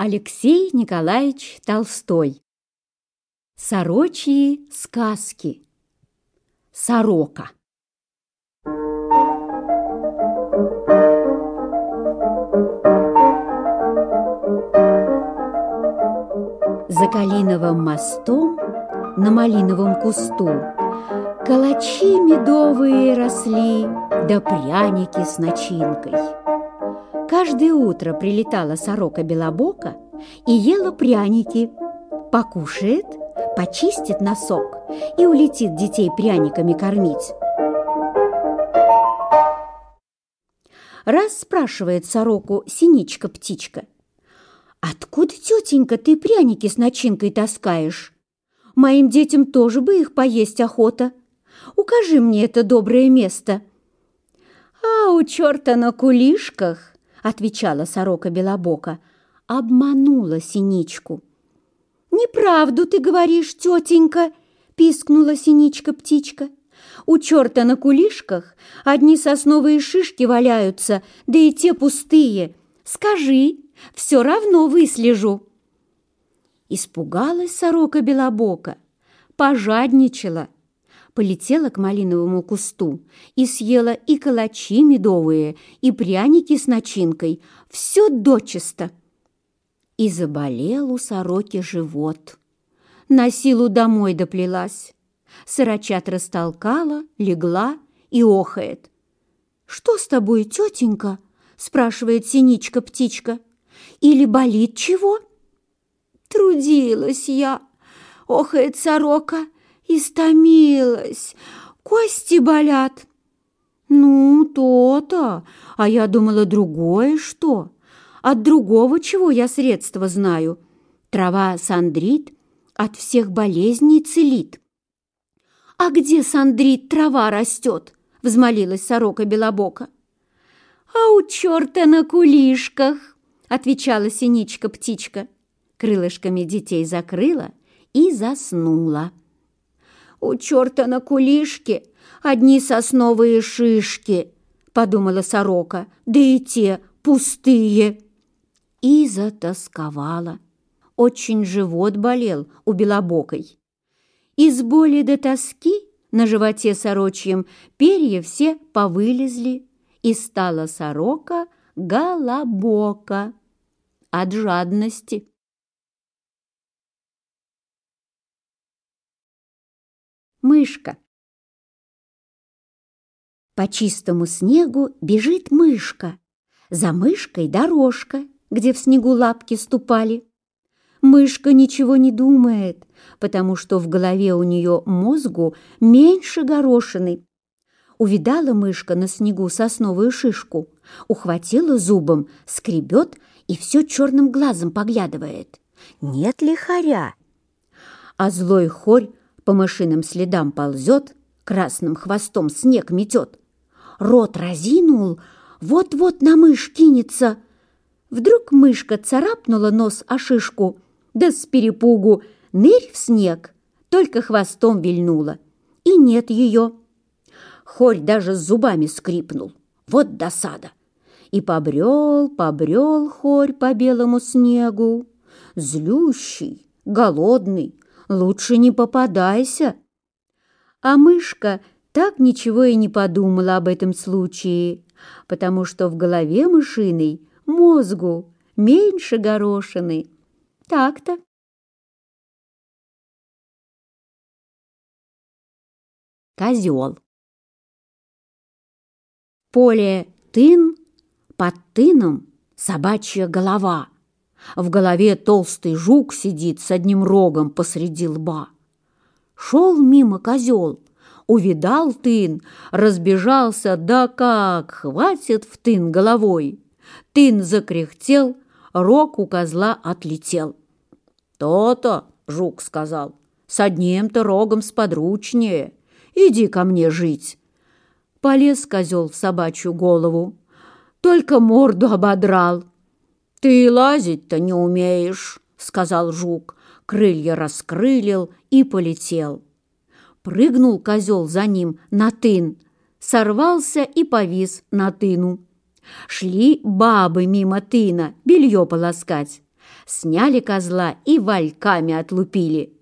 Алексей Николаевич Толстой. Сорочьи сказки. Сорока. За Калиновым мостом на малиновом кусту Калачи медовые росли, да пряники с начинкой. Каждое утро прилетала сорока Белобока и ела пряники. Покушает, почистит носок и улетит детей пряниками кормить. Раз спрашивает сороку синичка-птичка, «Откуда, тетенька, ты пряники с начинкой таскаешь? Моим детям тоже бы их поесть охота. Укажи мне это доброе место». «А у черта на кулишках — отвечала сорока Белобока, — обманула синичку. «Неправду ты говоришь, тетенька!» — пискнула синичка-птичка. «У черта на кулишках одни сосновые шишки валяются, да и те пустые. Скажи, все равно выслежу!» Испугалась сорока Белобока, пожадничала — полетела к малиновому кусту и съела и калачи медовые, и пряники с начинкой, все дочисто. И заболел у сороки живот. На силу домой доплелась. Сорочат растолкала, легла и охает. «Что с тобой, тетенька?» — спрашивает синичка-птичка. «Или болит чего?» «Трудилась я!» — охает сорока — истомилась, кости болят». «Ну, то-то, а я думала другое что. От другого чего я средства знаю. Трава сандрит от всех болезней целит». «А где сандрит трава растет?» — взмолилась сорока Белобока. «А у черта на кулишках!» — отвечала синичка-птичка. Крылышками детей закрыла и заснула у черта на кулишке одни сосновые шишки», — подумала сорока, «да и те пустые». И затасковала. Очень живот болел у белобокой. Из боли до тоски на животе сорочьем перья все повылезли, и стала сорока голобока от жадности. мышка. По чистому снегу бежит мышка. За мышкой дорожка, где в снегу лапки ступали. Мышка ничего не думает, потому что в голове у нее мозгу меньше горошины. Увидала мышка на снегу сосновую шишку, ухватила зубом, скребет и все черным глазом поглядывает. Нет ли хоря? А злой хорь по мышиным следам ползет, красным хвостом снег метет. Рот разинул, вот-вот на мышь кинется. Вдруг мышка царапнула нос о шишку, да с перепугу нырь в снег, только хвостом вильнула. И нет ее. Хорь даже зубами скрипнул. Вот досада! И побрел, побрел хорь по белому снегу. Злющий, голодный, лучше не попадайся». А мышка так ничего и не подумала об этом случае, потому что в голове мышиной мозгу меньше горошины. Так-то. Козел. Поле тын под тыном собачья голова — в голове толстый жук сидит с одним рогом посреди лба. Шел мимо козел, увидал тын, разбежался, да как, хватит в тын головой. Тын закряхтел, рог у козла отлетел. «То-то!» — жук сказал. «С одним-то рогом сподручнее. Иди ко мне жить!» Полез козел в собачью голову. Только морду ободрал — «Ты лазить-то не умеешь», — сказал жук. Крылья раскрылил и полетел. Прыгнул козел за ним на тын, сорвался и повис на тыну. Шли бабы мимо тына белье полоскать. Сняли козла и вальками отлупили.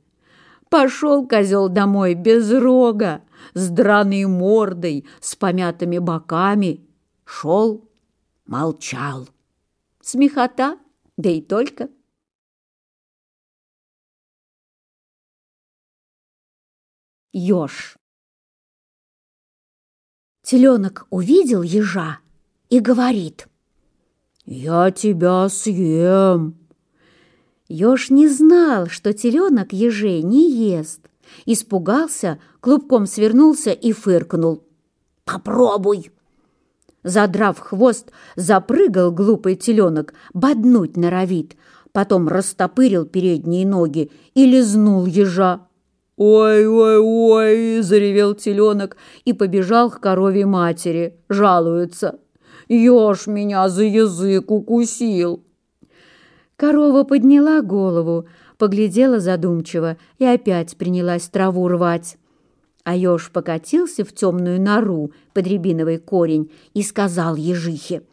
Пошел козел домой без рога, с драной мордой, с помятыми боками. Шел, молчал смехота, да и только. Ёж Теленок увидел ежа и говорит. «Я тебя съем!» Ёж не знал, что теленок ежей не ест. Испугался, клубком свернулся и фыркнул. «Попробуй!» Задрав хвост, запрыгал глупый теленок, боднуть норовит. Потом растопырил передние ноги и лизнул ежа. «Ой-ой-ой!» – заревел теленок и побежал к корове матери. Жалуется. «Еж меня за язык укусил!» Корова подняла голову, поглядела задумчиво и опять принялась траву рвать. А Айош покатился в темную нору под рябиновый корень и сказал ежихе,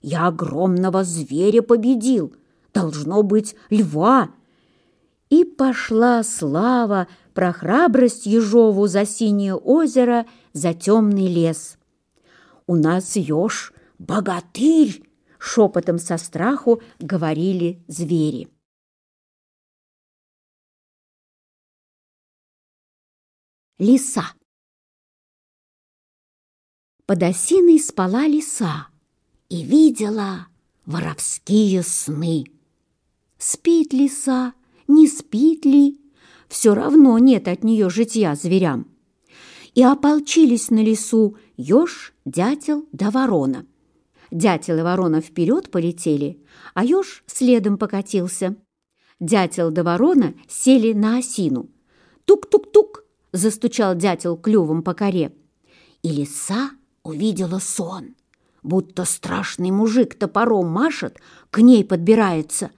«Я огромного зверя победил! Должно быть льва!» И пошла слава про храбрость ежову за синее озеро, за темный лес. «У нас еж богатырь!» — шепотом со страху говорили звери. Лиса. Под осиной спала лиса и видела воровские сны. Спит лиса, не спит ли, все равно нет от нее житья зверям. И ополчились на лесу еж, дятел да ворона. Дятел и ворона вперед полетели, а еж следом покатился. Дятел да ворона сели на осину. Тук-тук-тук, застучал дятел клювом по коре. И лиса увидела сон, будто страшный мужик топором машет, к ней подбирается.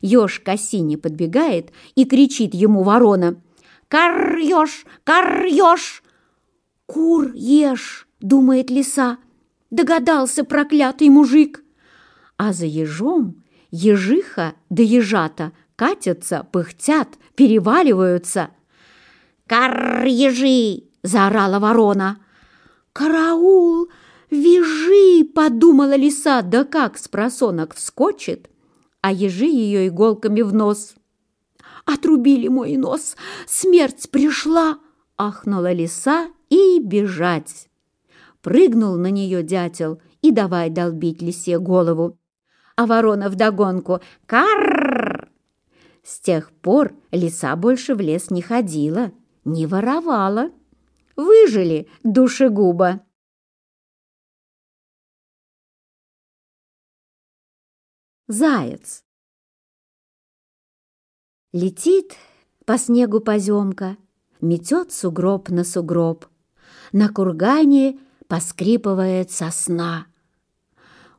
Ёж к осине подбегает и кричит ему ворона. «Кар ёж! Кар ёж! «Кур ешь!» — думает лиса. Догадался проклятый мужик. А за ежом ежиха да ежата катятся, пыхтят, переваливаются — «Кар, ежи!» – заорала ворона. «Караул! Вяжи!» – подумала лиса. Да как с просонок вскочит, а ежи ее иголками в нос. «Отрубили мой нос! Смерть пришла!» – ахнула лиса и бежать. Прыгнул на нее дятел и давай долбить лисе голову. А ворона вдогонку «Карр!» С тех пор лиса больше в лес не ходила не воровала. Выжили душегуба. Заяц. Летит по снегу поземка, метет сугроб на сугроб. На кургане поскрипывает сосна.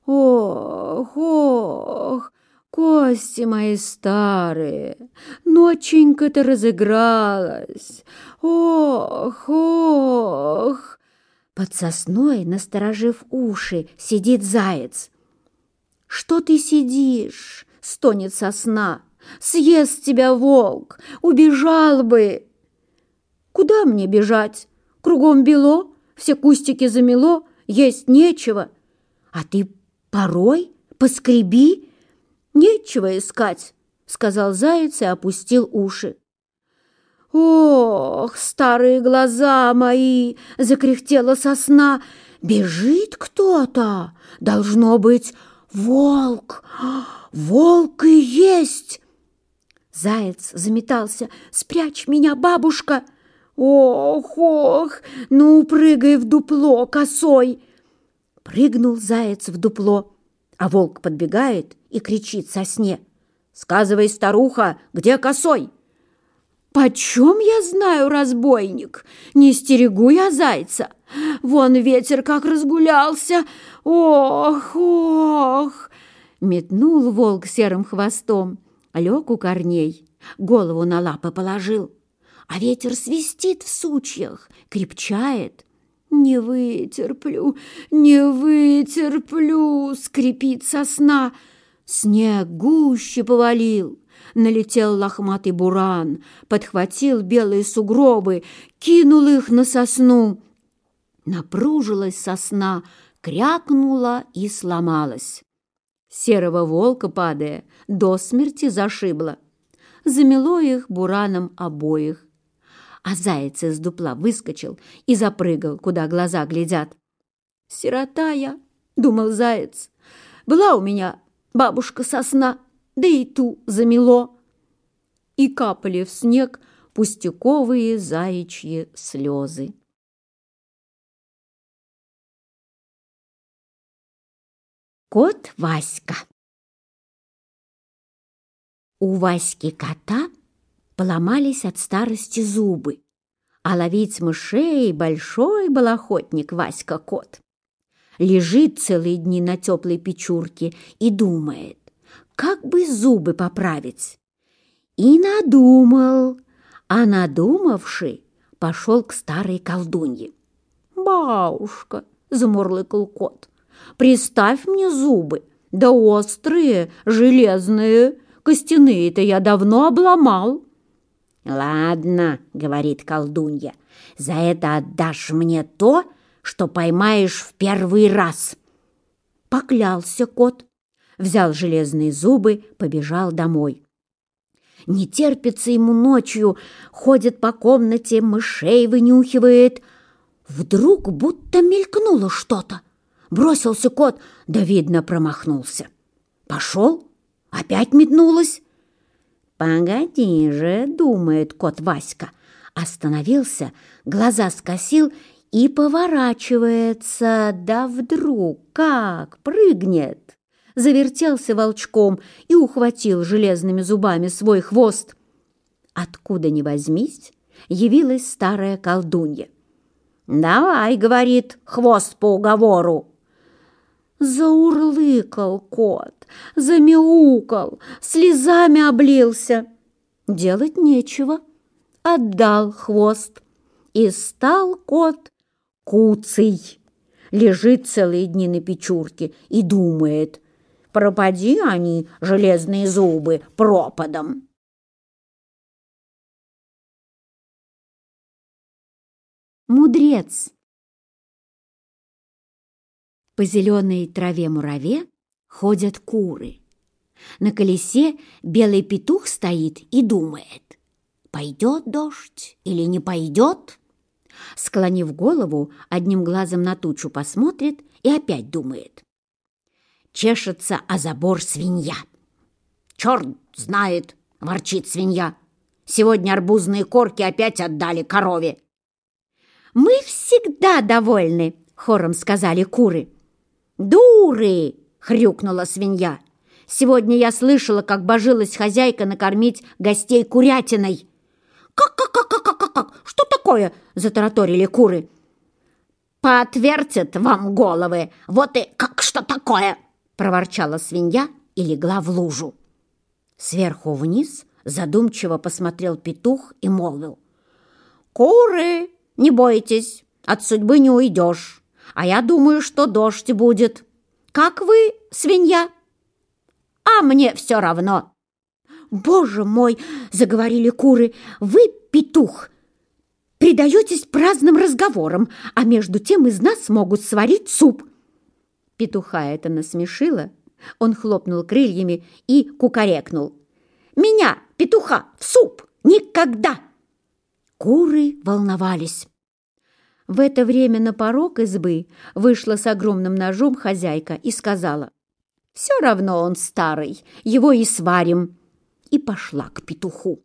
Ох, ох, «Кости мои старые, ноченька то разыгралась! Ох, ох!» Под сосной, насторожив уши, сидит заяц. «Что ты сидишь?» — стонет сосна. «Съест тебя волк! Убежал бы!» «Куда мне бежать? Кругом бело, все кустики замело, есть нечего. А ты порой поскреби!» «Нечего искать», — сказал заяц и опустил уши. «Ох, старые глаза мои!» — закряхтела сосна. «Бежит кто-то! Должно быть волк! Волк и есть!» Заяц заметался. «Спрячь меня, бабушка!» «Ох, ох! Ну, прыгай в дупло, косой!» Прыгнул заяц в дупло. А волк подбегает и кричит со сне. «Сказывай, старуха, где косой?» «Почем я знаю, разбойник? Не стерегу я зайца. Вон ветер как разгулялся. Ох, ох!» Метнул волк серым хвостом, лег у корней, голову на лапы положил. А ветер свистит в сучьях, крепчает. «Не вытерплю, не вытерплю!» — скрипит сосна. Снег гуще повалил. Налетел лохматый буран, подхватил белые сугробы, кинул их на сосну. Напружилась сосна, крякнула и сломалась. Серого волка, падая, до смерти зашибло. Замело их бураном обоих. А заяц из дупла выскочил и запрыгал, куда глаза глядят. «Сирота я», — думал заяц, — «была у меня бабушка сосна, да и ту замело». И капали в снег пустяковые заячьи слезы. Кот Васька У Васьки кота поломались от старости зубы, а ловить мышей большой был охотник Васька-кот. Лежит целые дни на теплой печурке и думает, как бы зубы поправить. И надумал, а надумавши, пошел к старой колдунье. «Бабушка!» — замурлыкал кот. «Приставь мне зубы, да острые, железные, костяные-то я давно обломал». «Ладно», — говорит колдунья, — «за это отдашь мне то, что поймаешь в первый раз». Поклялся кот, взял железные зубы, побежал домой. Не терпится ему ночью, ходит по комнате, мышей вынюхивает. Вдруг будто мелькнуло что-то. Бросился кот, да, видно, промахнулся. Пошел, опять метнулась, «Погоди же», — думает кот Васька. Остановился, глаза скосил и поворачивается, да вдруг как прыгнет. Завертелся волчком и ухватил железными зубами свой хвост. Откуда ни возьмись, явилась старая колдунья. «Давай», — говорит, — «хвост по уговору». Заурлыкал кот замяукал, слезами облился. Делать нечего. Отдал хвост. И стал кот куцый. Лежит целые дни на печурке и думает, пропади они, железные зубы, пропадом. Мудрец. По зеленой траве муравей ходят куры. На колесе белый петух стоит и думает, пойдет дождь или не пойдет. Склонив голову, одним глазом на тучу посмотрит и опять думает. Чешется о забор свинья. «Черт знает!» — ворчит свинья. «Сегодня арбузные корки опять отдали корове!» «Мы всегда довольны!» — хором сказали куры. «Дуры!» — хрюкнула свинья. «Сегодня я слышала, как божилась хозяйка накормить гостей курятиной». «Как-как-как-как-как-как? Что такое?» — затараторили куры. «Поотвертят вам головы! Вот и как что такое!» — проворчала свинья и легла в лужу. Сверху вниз задумчиво посмотрел петух и молвил. «Куры, не бойтесь, от судьбы не уйдешь. А я думаю, что дождь будет» как вы, свинья?» «А мне все равно!» «Боже мой!» — заговорили куры. «Вы петух!» «Предаетесь праздным разговорам, а между тем из нас могут сварить суп!» Петуха это насмешило. Он хлопнул крыльями и кукарекнул. «Меня, петуха, в суп! Никогда!» Куры волновались. В это время на порог избы вышла с огромным ножом хозяйка и сказала, «Все равно он старый, его и сварим», и пошла к петуху.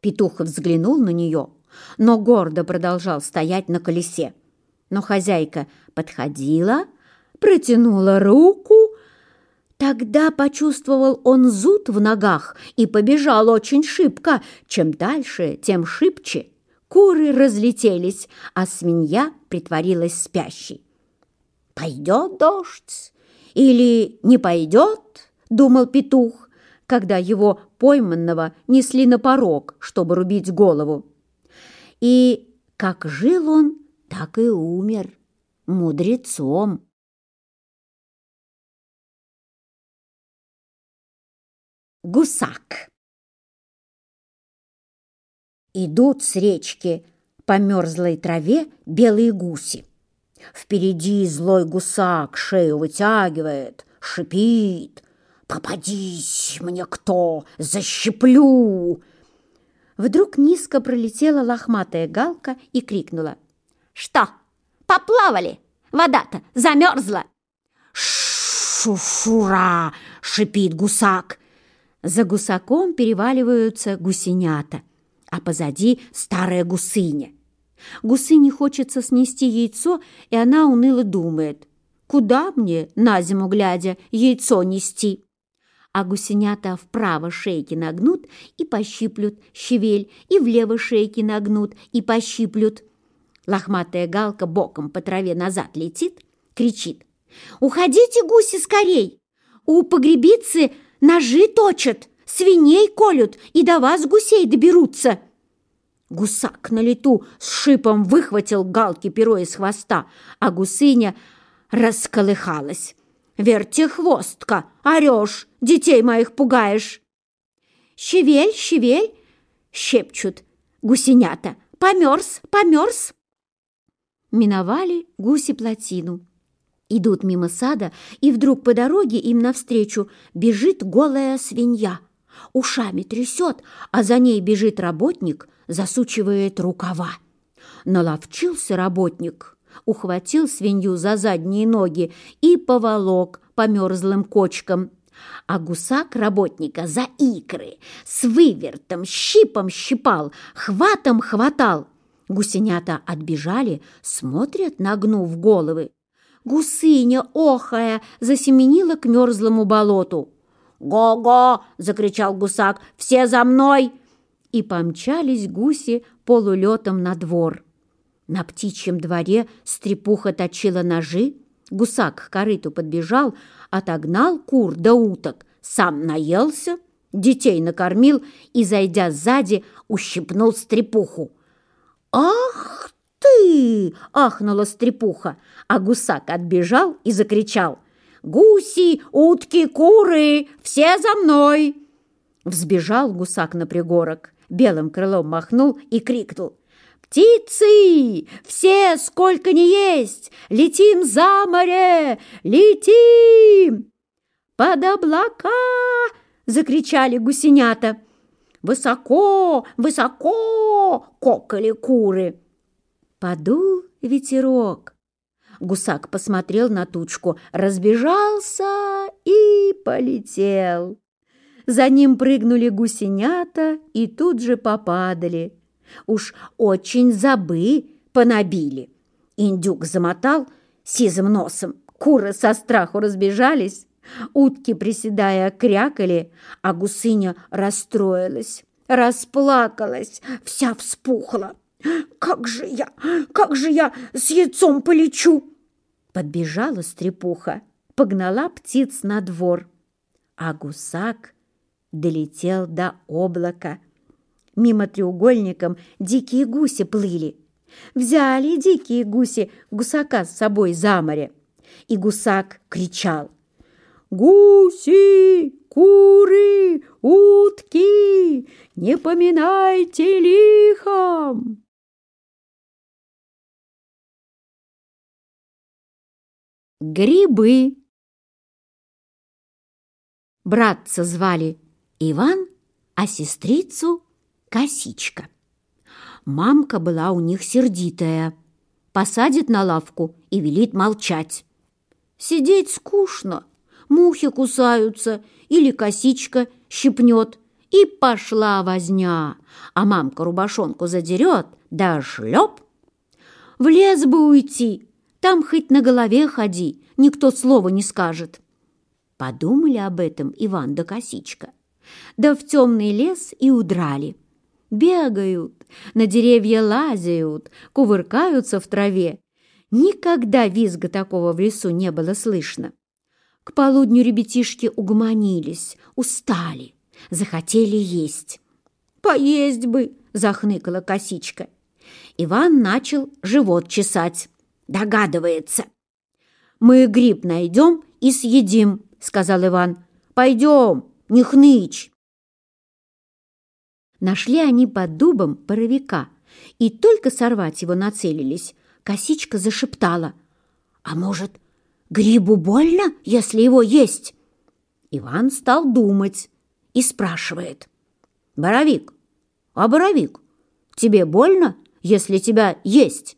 Петух взглянул на нее, но гордо продолжал стоять на колесе. Но хозяйка подходила, протянула руку, Тогда почувствовал он зуд в ногах и побежал очень шибко. Чем дальше, тем шибче шкуры разлетелись, а свинья притворилась спящей. «Пойдет дождь или не пойдет?» — думал петух, когда его пойманного несли на порог, чтобы рубить голову. И как жил он, так и умер мудрецом. Гусак Идут с речки по мерзлой траве белые гуси. Впереди злой гусак шею вытягивает, шипит. «Попадись мне кто! защиплю!" Вдруг низко пролетела лохматая галка и крикнула. «Что, поплавали? Вода-то замерзла!» «Шушура!» — шипит гусак. За гусаком переваливаются гусенята — а позади старая гусыня. Гусыне хочется снести яйцо, и она уныло думает, «Куда мне, на зиму глядя, яйцо нести?» А гусенята вправо шейки нагнут и пощиплют щевель, и влево шейки нагнут и пощиплют. Лохматая галка боком по траве назад летит, кричит, «Уходите, гуси, скорей! У погребицы ножи точат!» свиней колют и до вас гусей доберутся!» Гусак на лету с шипом выхватил галки перо из хвоста, а гусыня расколыхалась. «Верьте хвостка! Орешь! Детей моих пугаешь!» «Щевель, щевель!» — щепчут гусенята. «Померз, померз!» Миновали гуси плотину. Идут мимо сада, и вдруг по дороге им навстречу бежит голая свинья. Ушами трясет, а за ней бежит работник засучивает рукава. Наловчился работник, ухватил свинью за задние ноги и поволок по мерзлым кочкам. А гусак работника за икры с вывертом, щипом щипал, хватом хватал. Гусенята отбежали, смотрят, нагнув головы. Гусыня, охая, засеменила к мерзлому болоту. «Го-го!» — закричал гусак. «Все за мной! и помчались гуси полулетом на двор. На птичьем дворе стрепуха точила ножи, гусак к корыту подбежал, отогнал кур до уток, сам наелся, детей накормил и, зайдя сзади, ущипнул стрепуху. «Ах ты!» – ахнула стрепуха, а гусак отбежал и закричал. «Гуси, утки, куры, все за мной!» Взбежал гусак на пригорок белым крылом махнул и крикнул. «Птицы! Все, сколько ни есть! Летим за море! Летим!» «Под облака!» — закричали гусенята. «Высоко! Высоко!» — кокали куры. Подул ветерок. Гусак посмотрел на тучку, разбежался и полетел. За ним прыгнули гусенята и тут же попадали. Уж очень забы понабили. Индюк замотал сизым носом, куры со страху разбежались, утки, приседая, крякали, а гусыня расстроилась, расплакалась, вся вспухла. «Как же я, как же я с яйцом полечу!» Подбежала стрепуха, погнала птиц на двор, а гусак долетел до облака. Мимо треугольником дикие гуси плыли. Взяли дикие гуси гусака с собой за море. И гусак кричал. «Гуси, куры, утки, не поминайте лихом!» Грибы. Братца звали Иван, а сестрицу – Косичка. Мамка была у них сердитая. Посадит на лавку и велит молчать. Сидеть скучно, мухи кусаются или косичка щипнет. И пошла возня, а мамка рубашонку задерет, да шлеп. В лес бы уйти, там хоть на голове ходи, никто слова не скажет. Подумали об этом Иван да Косичка – да в темный лес и удрали. Бегают, на деревья лазают, кувыркаются в траве. Никогда визга такого в лесу не было слышно. К полудню ребятишки угомонились, устали, захотели есть. «Поесть бы!» – захныкала косичка. Иван начал живот чесать. Догадывается. «Мы гриб найдем и съедим», – сказал Иван. «Пойдем, не хнычь!» Нашли они под дубом паровика, и только сорвать его нацелились, косичка зашептала. «А может, грибу больно, если его есть?» Иван стал думать и спрашивает. «Боровик, а боровик, тебе больно, если тебя есть?»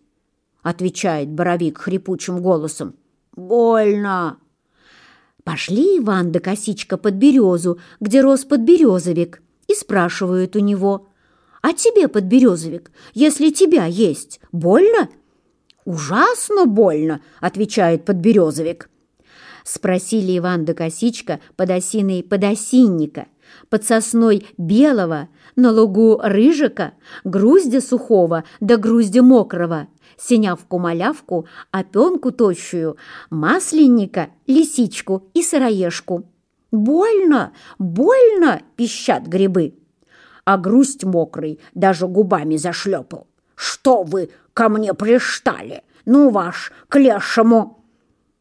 Отвечает боровик хрипучим голосом. «Больно!» Пошли Иван да Косичка под березу, где рос подберезовик, и спрашивают у него, «А тебе, подберезовик, если тебя есть, больно?» «Ужасно больно», — отвечает подберезовик. Спросили Иван да Косичка под осиной подосинника, под сосной белого, на лугу рыжика, груздя сухого да груздя мокрого — синявку-малявку, опенку тощую, масленника, лисичку и сыроежку. «Больно! Больно!» – пищат грибы. А грусть мокрый даже губами зашлепал. «Что вы ко мне приштали? Ну, ваш, к лешему!»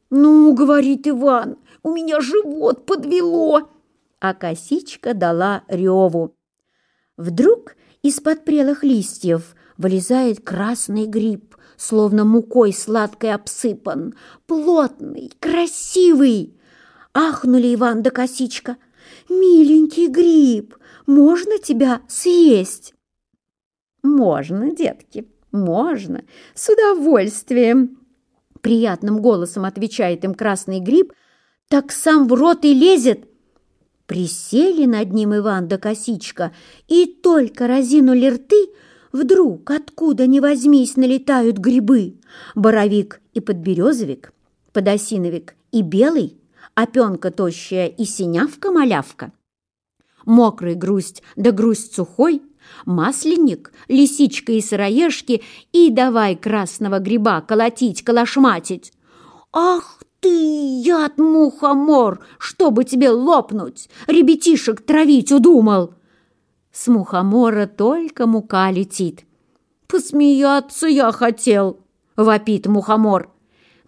«Ну, — говорит Иван, — у меня живот подвело!» А косичка дала реву. Вдруг из-под прелых листьев вылезает красный гриб, словно мукой сладкой обсыпан, плотный, красивый. Ахнули Иван да косичка. «Миленький гриб, можно тебя съесть?» «Можно, детки, можно, с удовольствием!» Приятным голосом отвечает им красный гриб, так сам в рот и лезет. Присели над ним Иван да косичка и только разинули рты, Вдруг откуда ни возьмись налетают грибы. Боровик и подберезовик, подосиновик и белый, опенка тощая и синявка-малявка. Мокрый грусть да грусть сухой, масленник, лисичка и сыроежки, и давай красного гриба колотить, колошматить. Ах ты, яд-мухомор, чтобы тебе лопнуть, ребятишек травить удумал!» с мухомора только мука летит. «Посмеяться я хотел!» — вопит мухомор.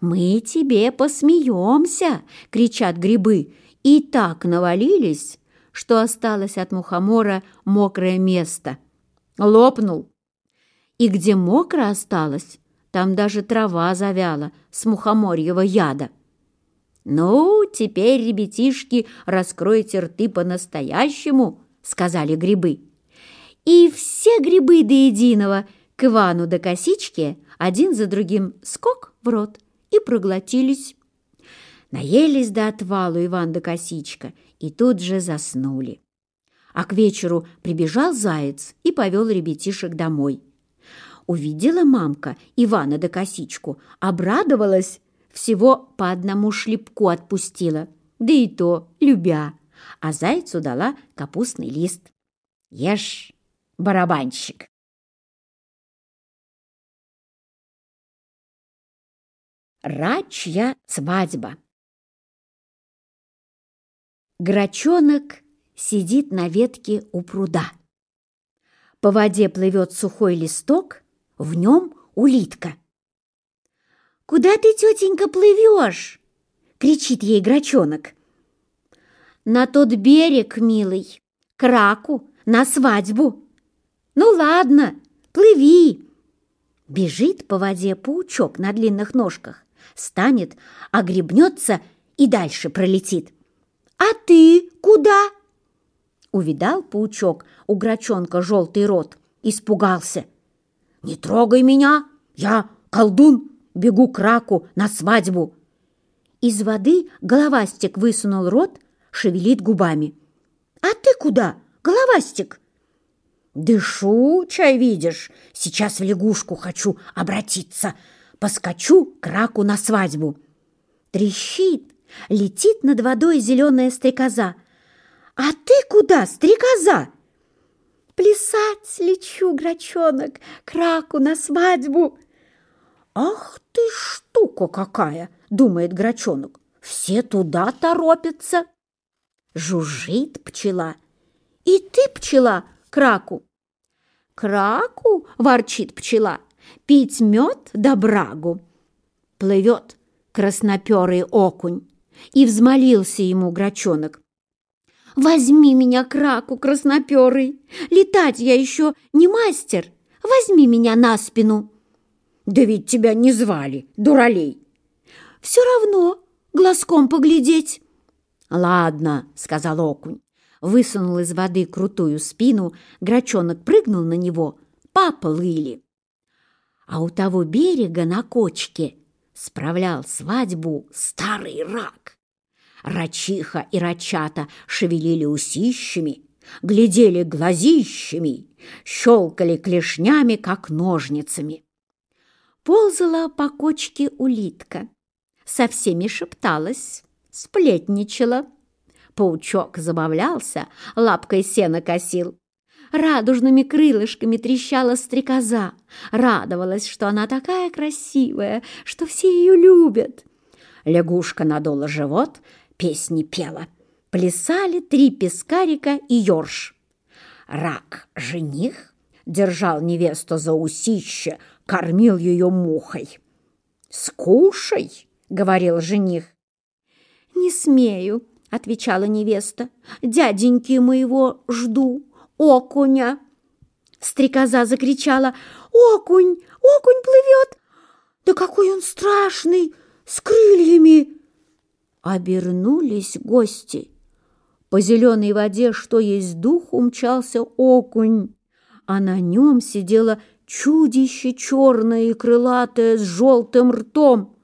«Мы тебе посмеемся!» — кричат грибы. И так навалились, что осталось от мухомора мокрое место. Лопнул. И где мокро осталось, там даже трава завяла с мухоморьего яда. «Ну, теперь, ребятишки, раскройте рты по-настоящему!» сказали грибы. И все грибы до единого к Ивану до косички один за другим скок в рот и проглотились. Наелись до отвалу Иван до косичка и тут же заснули. А к вечеру прибежал заяц и повел ребятишек домой. Увидела мамка Ивана до косичку, обрадовалась, всего по одному шлепку отпустила, да и то любя а зайцу дала капустный лист. «Ешь, барабанщик!» Рачья свадьба Грачонок сидит на ветке у пруда. По воде плывет сухой листок, в нем улитка. «Куда ты, тетенька, плывешь?» — кричит ей Грачонок на тот берег, милый, краку на свадьбу. Ну ладно, плыви. Бежит по воде паучок на длинных ножках, станет, огребнется и дальше пролетит. А ты куда? Увидал паучок у грачонка желтый рот, испугался. «Не трогай меня! Я колдун! Бегу к раку на свадьбу!» Из воды головастик высунул рот, шевелит губами. «А ты куда, головастик?» «Дышу, чай видишь. Сейчас в лягушку хочу обратиться. Поскочу к раку на свадьбу». Трещит, летит над водой зеленая стрекоза. «А ты куда, стрекоза?» «Плясать лечу, грачонок, к раку на свадьбу». «Ах ты штука какая!» — думает грачонок. «Все туда торопятся» жужжит пчела. И ты, пчела, краку. Краку, ворчит пчела, пить мед да брагу. Плывет красноперый окунь, и взмолился ему грачонок. «Возьми меня, краку красноперый! Летать я еще не мастер! Возьми меня на спину!» «Да ведь тебя не звали, дуралей!» «Все равно глазком поглядеть!» Ладно, сказал окунь. Высунул из воды крутую спину, грачонок прыгнул на него, поплыли. А у того берега на кочке справлял свадьбу старый рак. Рачиха и рачата шевелили усищами, глядели глазищами, щелкали клешнями, как ножницами. Ползала по кочке улитка, со всеми шепталась, сплетничала. Паучок забавлялся, лапкой сено косил. Радужными крылышками трещала стрекоза. Радовалась, что она такая красивая, что все ее любят. Лягушка надула живот, песни пела. Плясали три пескарика и ёрш. Рак-жених держал невесту за усище, кормил ее мухой. «Скушай!» — говорил жених. «Не смею», — отвечала невеста. «Дяденьки моего жду, окуня». Стрекоза закричала. «Окунь! Окунь плывет! Да какой он страшный! С крыльями!» Обернулись гости. По зеленой воде, что есть дух, умчался окунь, а на нем сидело чудище черное и крылатое с желтым ртом.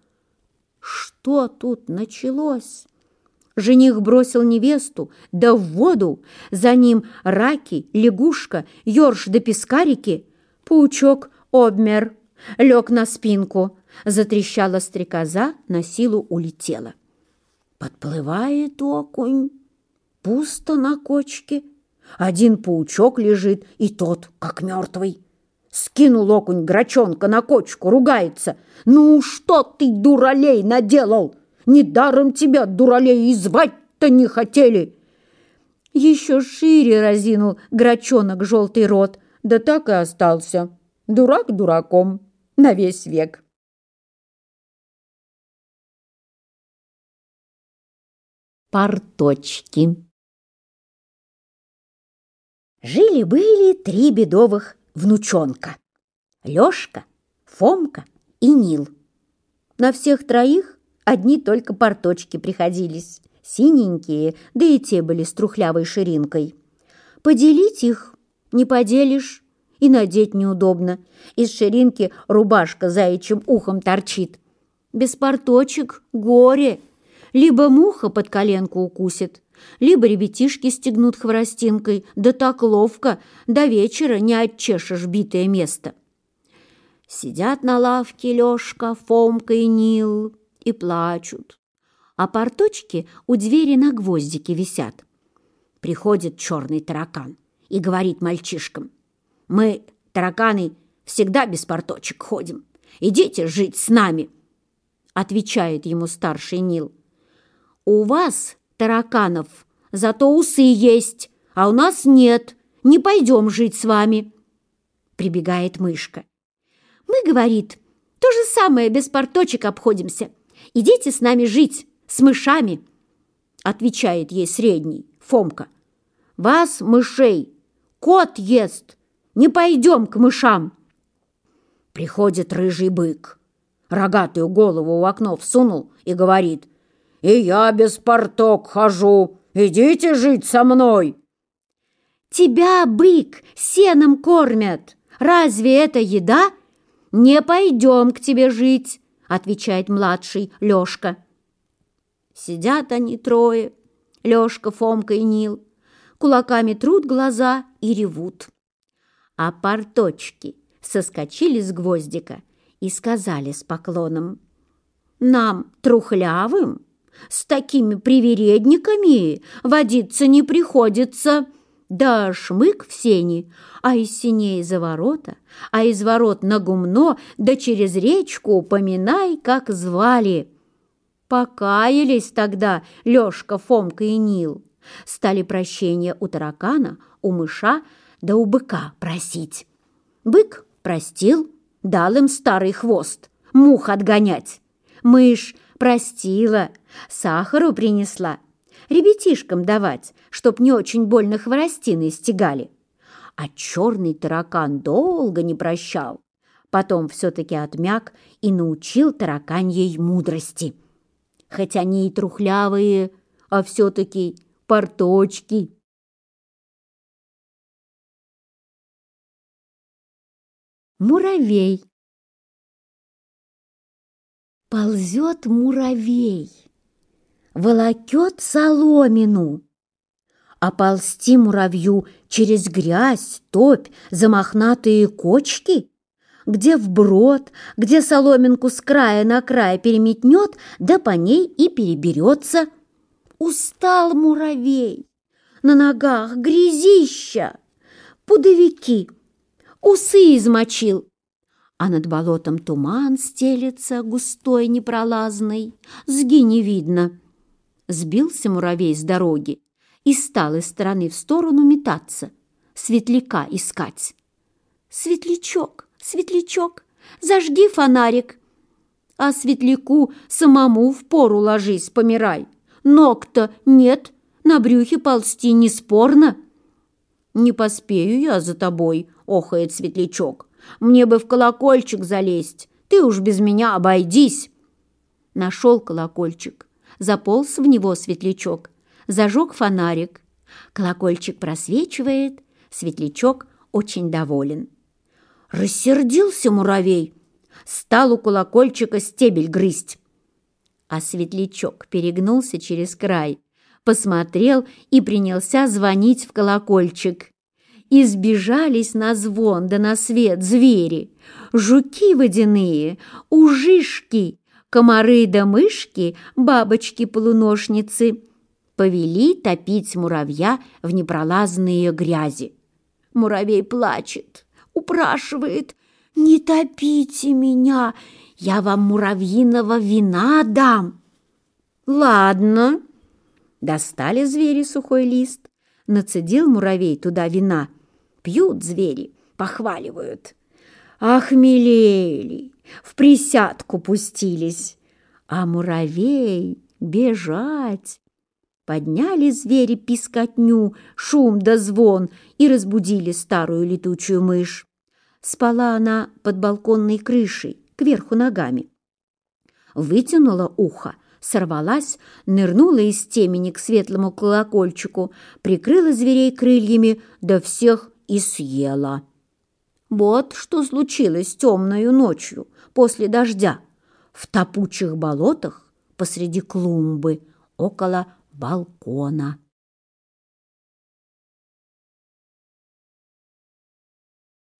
Что тут началось? Жених бросил невесту, да в воду. За ним раки, лягушка, ёрш да пескарики. Паучок обмер, лег на спинку. Затрещала стрекоза, на силу улетела. Подплывает окунь, пусто на кочке. Один паучок лежит, и тот, как мертвый скинул окунь грачонка на кочку, ругается. «Ну что ты, дуралей, наделал? Недаром тебя, дуралей, и звать-то не хотели!» Еще шире разинул грачонок желтый рот, да так и остался. Дурак дураком на весь век. Порточки Жили-были три бедовых внучонка. Лёшка, Фомка и Нил. На всех троих одни только порточки приходились, синенькие, да и те были с трухлявой ширинкой. Поделить их не поделишь, и надеть неудобно. Из ширинки рубашка заячьим ухом торчит. Без порточек горе. Либо муха под коленку укусит, либо ребятишки стегнут хворостинкой, да так ловко, до вечера не отчешешь битое место. Сидят на лавке Лёшка, Фомка и Нил и плачут. А порточки у двери на гвоздике висят. Приходит черный таракан и говорит мальчишкам, «Мы, тараканы, всегда без порточек ходим. Идите жить с нами!» Отвечает ему старший Нил, «У вас тараканов. «Зато усы есть, а у нас нет. Не пойдем жить с вами!» Прибегает мышка. «Мы, — говорит, — то же самое без порточек обходимся. Идите с нами жить, с мышами!» Отвечает ей средний, Фомка. «Вас, мышей, кот ест! Не пойдем к мышам!» Приходит рыжий бык рогатую голову в окно всунул и говорит и я без порток хожу. Идите жить со мной!» «Тебя, бык, сеном кормят. Разве это еда? Не пойдем к тебе жить!» отвечает младший Лёшка. Сидят они трое, Лёшка, Фомка и Нил, кулаками трут глаза и ревут. А порточки соскочили с гвоздика и сказали с поклоном, «Нам, трухлявым, с такими привередниками водиться не приходится. Да шмык в сени, а из синей за ворота, а из ворот на гумно, да через речку упоминай, как звали. Покаялись тогда Лёшка, Фомка и Нил. Стали прощения у таракана, у мыша, да у быка просить. Бык простил, дал им старый хвост, мух отгонять. Мышь простила, сахару принесла. Ребятишкам давать, чтоб не очень больно хворостины стегали. А черный таракан долго не прощал. Потом все-таки отмяк и научил тараканьей мудрости. хотя они и трухлявые, а все-таки порточки. Муравей Ползет муравей, волокет соломину, а ползти муравью через грязь, топь, замахнатые кочки, где вброд, где соломинку с края на край переметнет, да по ней и переберется. Устал муравей, на ногах грязища, пудовики, усы измочил, а над болотом туман стелется, густой, непролазный, сги не видно. Сбился муравей с дороги и стал из стороны в сторону метаться, светляка искать. «Светлячок, светлячок, зажги фонарик!» А светляку самому в пору ложись, помирай. Ног-то нет, на брюхе ползти неспорно. «Не поспею я за тобой», — охает светлячок. Мне бы в колокольчик залезть. Ты уж без меня обойдись. Нашел колокольчик. Заполз в него светлячок. Зажег фонарик. Колокольчик просвечивает. Светлячок очень доволен. Рассердился муравей. Стал у колокольчика стебель грызть. А светлячок перегнулся через край, посмотрел и принялся звонить в колокольчик и сбежались на звон да на свет звери, жуки водяные, ужишки, комары да мышки, бабочки-полуношницы, повели топить муравья в непролазные грязи. Муравей плачет, упрашивает «Не топите меня, я вам муравьиного вина дам». «Ладно», Достали звери сухой лист, нацедил муравей туда вина пьют звери, похваливают. Охмелели, в присядку пустились, а муравей бежать. Подняли звери пискотню, шум да звон, и разбудили старую летучую мышь. Спала она под балконной крышей, кверху ногами. Вытянула ухо, сорвалась, нырнула из темени к светлому колокольчику, прикрыла зверей крыльями, да всех и съела. Вот что случилось темною ночью после дождя в топучих болотах посреди клумбы около балкона.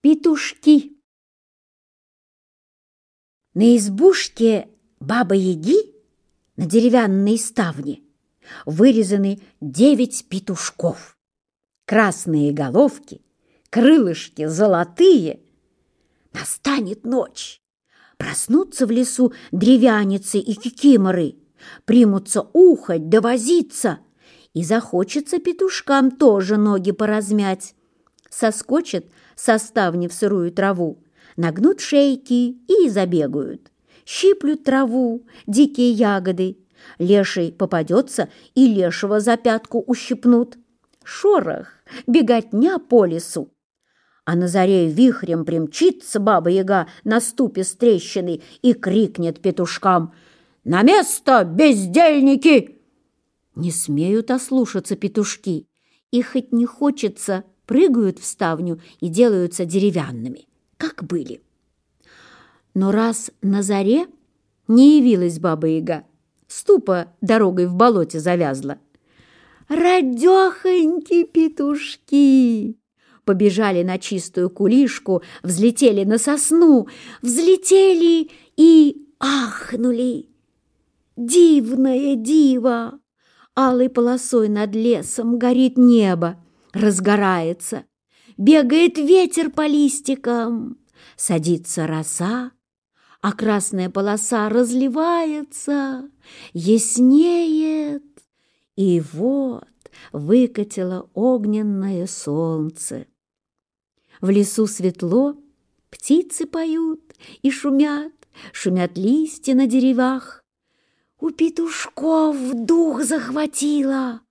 Петушки На избушке бабы яги на деревянной ставне вырезаны девять петушков. Красные головки крылышки золотые. Настанет ночь. Проснутся в лесу древяницы и кикиморы, примутся ухать да и захочется петушкам тоже ноги поразмять. Соскочат со ставни в сырую траву, нагнут шейки и забегают. Щиплют траву, дикие ягоды. Леший попадется, и лешего за пятку ущипнут. Шорох, беготня по лесу а на заре вихрем примчится баба-яга на ступе с трещиной и крикнет петушкам «На место, бездельники!» Не смеют ослушаться петушки, и хоть не хочется, прыгают в ставню и делаются деревянными, как были. Но раз на заре не явилась баба-яга, ступа дорогой в болоте завязла. «Радехоньки петушки!» побежали на чистую кулишку, взлетели на сосну, взлетели и ахнули. Дивное диво! Алой полосой над лесом горит небо, разгорается. Бегает ветер по листикам, садится роса, а красная полоса разливается, яснеет. И вот выкатило огненное солнце. В лесу светло, птицы поют и шумят, шумят листья на деревах. У петушков дух захватило.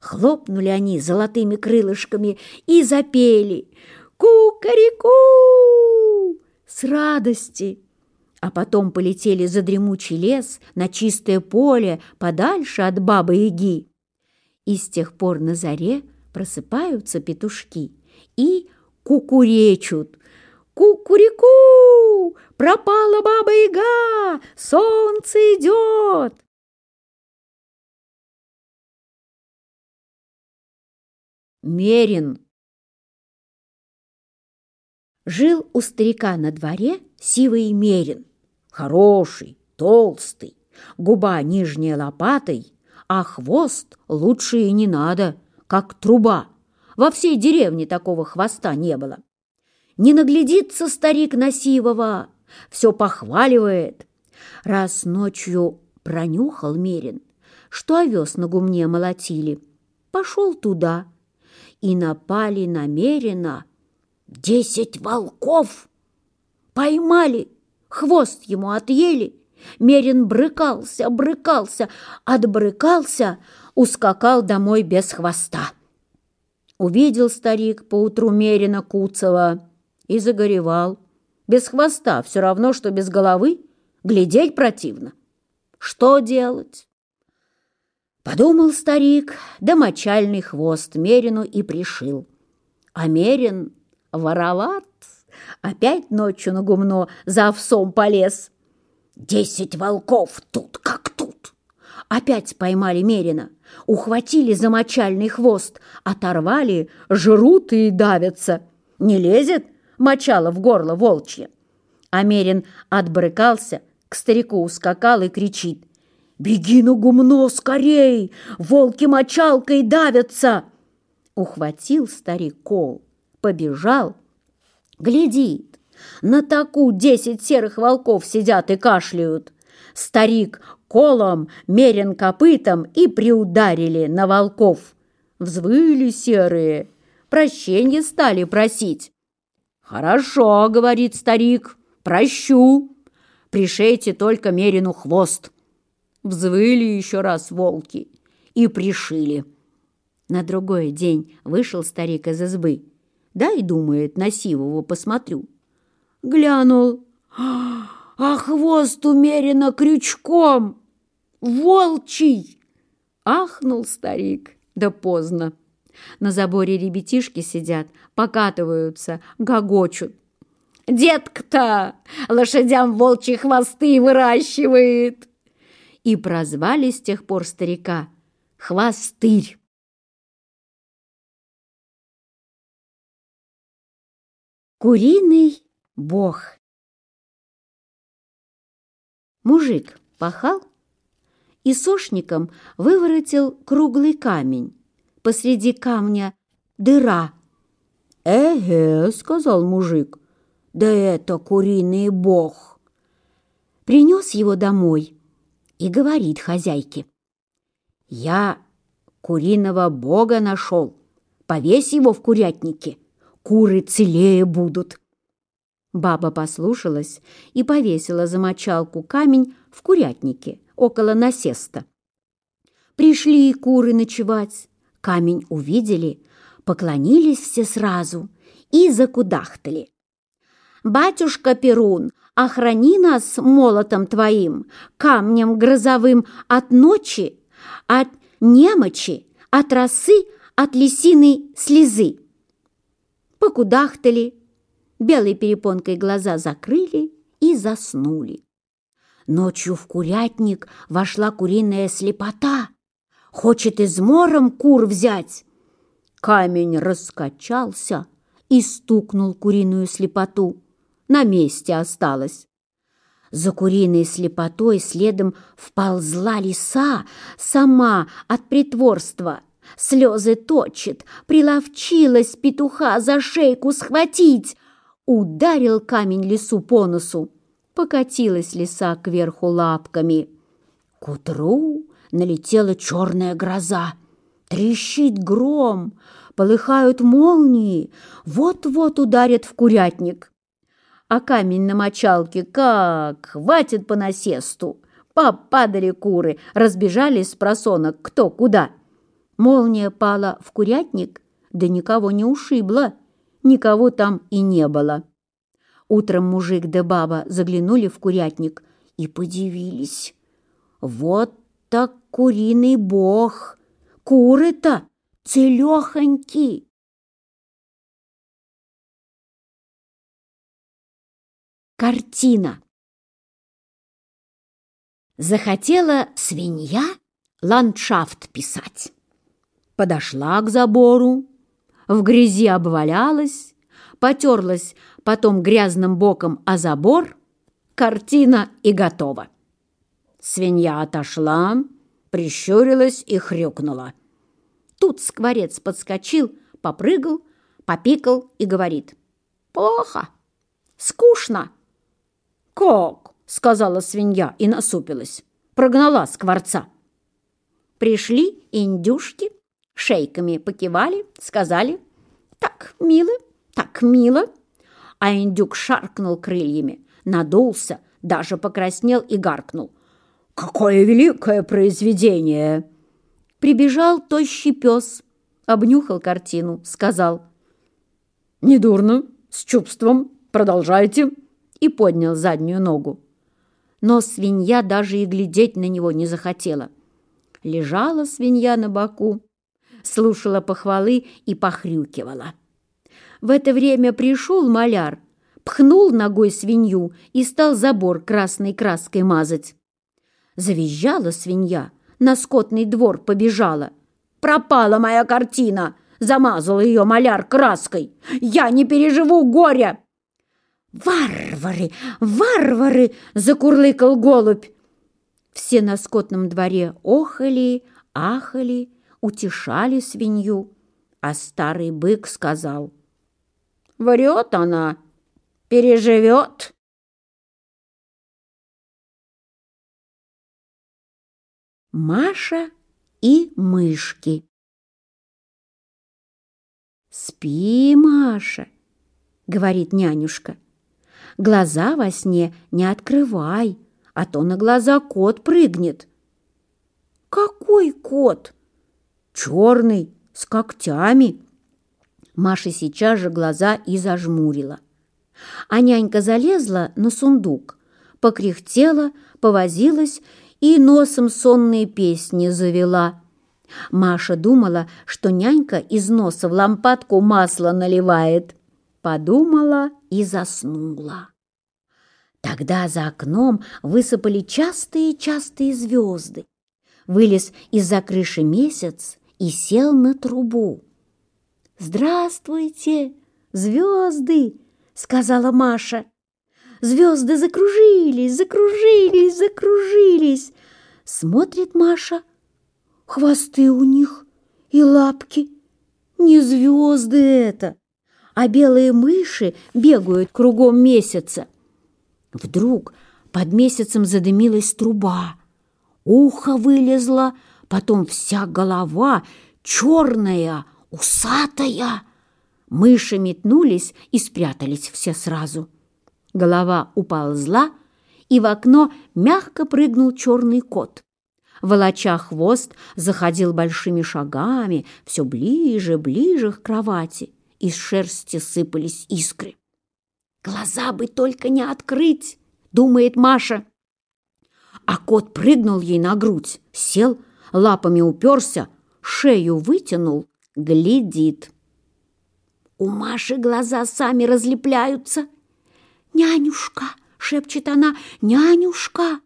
Хлопнули они золотыми крылышками и запели ку ка ку с радости. А потом полетели за дремучий лес на чистое поле подальше от бабы-яги. И с тех пор на заре просыпаются петушки и кукуречут. кукурику, Пропала баба-яга! Солнце идет!» Мерин. Жил у старика на дворе сивый Мерин. Хороший, толстый, губа нижняя лопатой, а хвост лучше и не надо, как труба. Во всей деревне такого хвоста не было. Не наглядится старик на все похваливает. Раз ночью пронюхал Мерин, что овес на гумне молотили, пошел туда и напали намеренно. Десять волков! Поймали, хвост ему отъели. Мерин брыкался, брыкался, отбрыкался, ускакал домой без хвоста. Увидел старик поутру Мерина Куцева и загоревал. Без хвоста все равно, что без головы, глядеть противно. Что делать? Подумал старик, да хвост Мерину и пришил. А Мерин вороват. Опять ночью на гумно за овсом полез. Десять волков тут как тут. Опять поймали Мерина ухватили за мочальный хвост, оторвали, жрут и давятся. Не лезет мочало в горло волчье. Америн отбрыкался, к старику ускакал и кричит. «Беги на гумно скорей! Волки мочалкой давятся!» Ухватил старик кол, побежал, глядит. На таку десять серых волков сидят и кашляют. Старик колом, мерен копытом и приударили на волков. Взвыли серые, прощения стали просить. «Хорошо», — говорит старик, — «прощу, пришейте только мерину хвост». Взвыли еще раз волки и пришили. На другой день вышел старик из избы. «Дай, — думает, — на Сивову посмотрю». Глянул. «А, а хвост умеренно крючком. Волчий! Ахнул старик, да поздно. На заборе ребятишки сидят, покатываются, гогочут. «Детка-то лошадям волчьи хвосты выращивает!» И прозвали с тех пор старика «Хвостырь». Куриный бог Мужик пахал и сошником выворотил круглый камень. Посреди камня дыра. «Эге», — сказал мужик, — «да это куриный бог». Принес его домой и говорит хозяйке. «Я куриного бога нашел. Повесь его в курятнике. Куры целее будут». Баба послушалась и повесила за мочалку камень в курятнике около насеста. Пришли и куры ночевать. Камень увидели, поклонились все сразу и закудахтали. «Батюшка Перун, охрани нас молотом твоим, камнем грозовым от ночи, от немочи, от росы, от лисиной слезы!» Покудахтали, белой перепонкой глаза закрыли и заснули. Ночью в курятник вошла куриная слепота. Хочет измором кур взять. Камень раскачался и стукнул куриную слепоту. На месте осталась. За куриной слепотой следом вползла лиса, сама от притворства. Слезы точит, приловчилась петуха за шейку схватить, ударил камень лесу по носу. Покатилась лиса кверху лапками. К утру налетела черная гроза. Трещит гром, полыхают молнии, вот-вот ударят в курятник. А камень на мочалке как хватит по насесту. Попадали куры, разбежались с просонок кто куда. Молния пала в курятник, да никого не ушибла никого там и не было. Утром мужик да баба заглянули в курятник и подивились. Вот так куриный бог! Куры-то целехоньки! Картина Захотела свинья ландшафт писать. Подошла к забору, в грязи обвалялась, потерлась потом грязным боком о забор, картина и готова. Свинья отошла, прищурилась и хрюкнула. Тут скворец подскочил, попрыгал, попикал и говорит. «Плохо! Скучно!» «Как?» — сказала свинья и насупилась. Прогнала скворца. Пришли индюшки шейками покивали, сказали «Так, мило, так, мило». А индюк шаркнул крыльями, надулся, даже покраснел и гаркнул. «Какое великое произведение!» Прибежал тощий пес, обнюхал картину, сказал. «Недурно, с чувством, продолжайте!» и поднял заднюю ногу. Но свинья даже и глядеть на него не захотела. Лежала свинья на боку, слушала похвалы и похрюкивала. В это время пришел маляр, пхнул ногой свинью и стал забор красной краской мазать. Завизжала свинья, на скотный двор побежала. «Пропала моя картина!» Замазал ее маляр краской. «Я не переживу горя!» «Варвары! Варвары!» — закурлыкал голубь. Все на скотном дворе охали, ахали утешали свинью, а старый бык сказал, «Врет она, переживет». Маша и мышки. «Спи, Маша», — говорит нянюшка. «Глаза во сне не открывай, а то на глаза кот прыгнет». «Какой кот?» черный, с когтями. Маша сейчас же глаза и зажмурила. А нянька залезла на сундук, покряхтела, повозилась и носом сонные песни завела. Маша думала, что нянька из носа в лампадку масло наливает. Подумала и заснула. Тогда за окном высыпали частые-частые звезды. Вылез из-за крыши месяц и сел на трубу. «Здравствуйте, звезды!» — сказала Маша. «Звезды закружились, закружились, закружились!» Смотрит Маша. Хвосты у них и лапки. Не звезды это, а белые мыши бегают кругом месяца. Вдруг под месяцем задымилась труба. Ухо вылезло, потом вся голова черная, усатая. Мыши метнулись и спрятались все сразу. Голова уползла, и в окно мягко прыгнул черный кот. Волоча хвост, заходил большими шагами, все ближе, ближе к кровати. Из шерсти сыпались искры. «Глаза бы только не открыть!» — думает Маша. А кот прыгнул ей на грудь, сел, лапами уперся, шею вытянул, глядит. У Маши глаза сами разлепляются. «Нянюшка!» — шепчет она. «Нянюшка!»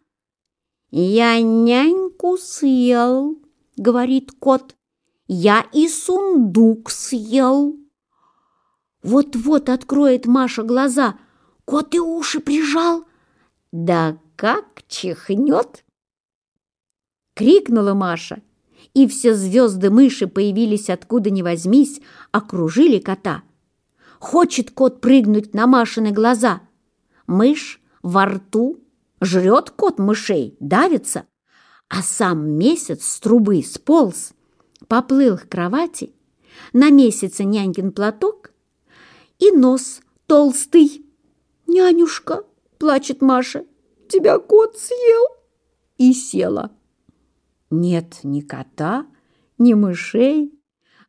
«Я няньку съел!» — говорит кот. «Я и сундук съел!» Вот-вот откроет Маша глаза. Кот и уши прижал. «Да как чихнет!» крикнула Маша, и все звезды мыши появились откуда ни возьмись, окружили кота. Хочет кот прыгнуть на Машины глаза. Мышь во рту, жрет кот мышей, давится, а сам месяц с трубы сполз, поплыл к кровати, на месяце нянькин платок и нос толстый. «Нянюшка!» – плачет Маша. «Тебя кот съел!» И села. Нет ни кота, ни мышей,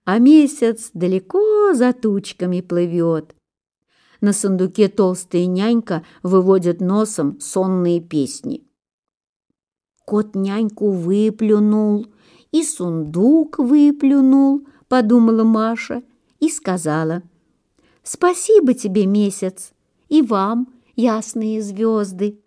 а месяц далеко за тучками плывет. На сундуке толстая нянька выводит носом сонные песни. Кот няньку выплюнул, и сундук выплюнул, подумала Маша и сказала. Спасибо тебе, месяц, и вам, ясные звезды.